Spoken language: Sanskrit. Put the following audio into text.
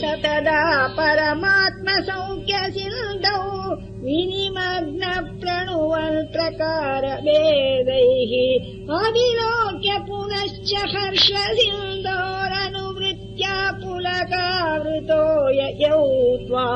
स तदा परमात्मसौख्यसिन्धौ विनिमग्न प्रणुवल्प्रकार वेदैः अविलोक्य पुनश्च हर्ष पुलकावृतो पुलकार त्वा